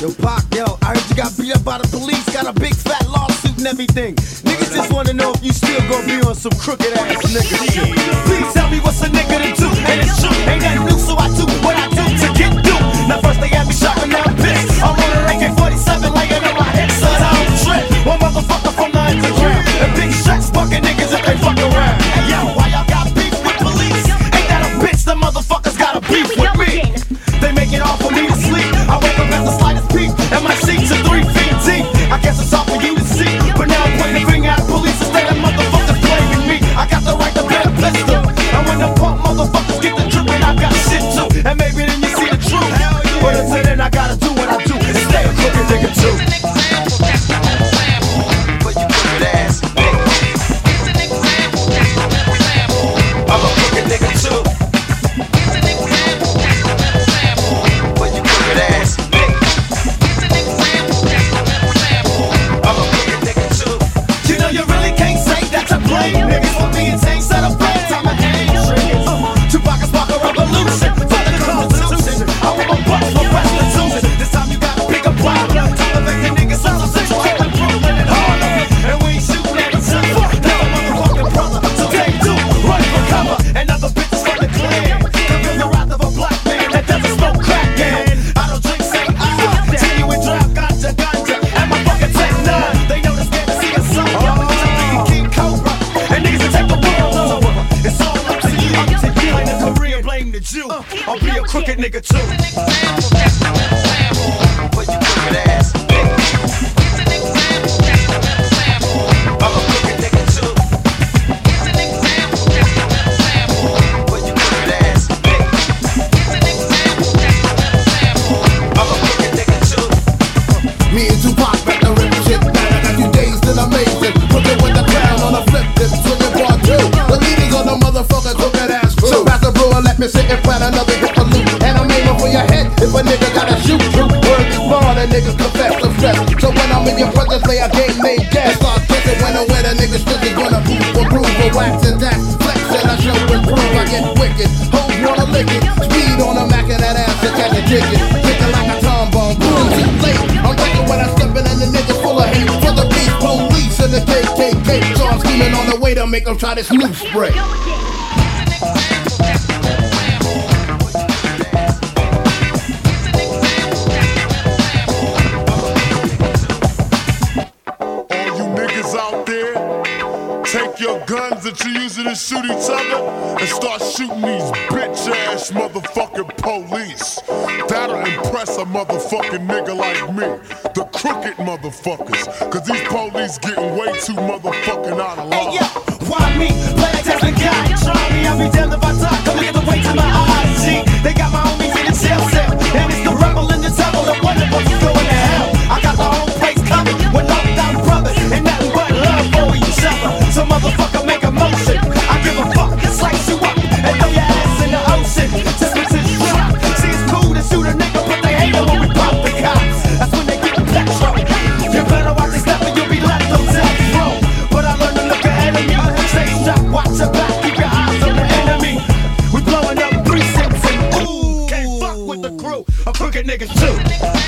Yo, Pac, yo, I heard you got beat up by the police, got a big fat lawsuit and everything. Niggas just wanna know if you still gonna be on some crooked ass nigga. Please tell me what's a nigga to do, and it's true. Ain't nothing new, so I do what I do to get due. Now first they had me shot, now crooked nigga too. But you crooked ass. It's an example, just a little sample. I'm a crooked nigga too. But you crooked ass. I'm a crooked nigga too. Me and Tupac back to rip shit back. I got you dazed and amazing. Looking with the crown on a flip tip, swinging part two. The leaders on the motherfucker took that ass crew. So pass the brewer, let me sit and plan another a nigga gotta shoot you. Word is born and niggas confess to stress. So when I'm in your presence, play a game named gas. Start kissing when I'm with a nigga strictly gonna move for proof for wax and tax. Flex and I show and prove I get wicked. Hoes wanna lick it. Speed on a Mac and that ass to catch a ticket. Kicking like a trombone. Boom, too late. I'm ready when I step in and the niggas full of hate. For the beat police and the KKK. So I'm scheming on the way to make them try this new spray. That you're using to shoot each other and start shooting these bitch ass motherfucking police. That'll impress a motherfucking nigga like me, the crooked motherfuckers. Cause these police getting way too motherfucking out of line. Hey yo, why me? Play like Desmond guy. Try niggas too.